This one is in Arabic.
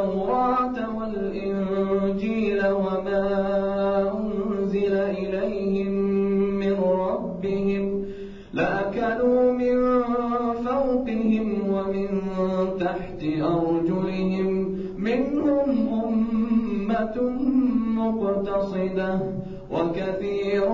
التوراة والإنجيل وما أنزل إليهم من ربهم لأكلوا من فوقهم ومن تحت أرجلهم منهم أمة مقتصدة وكثير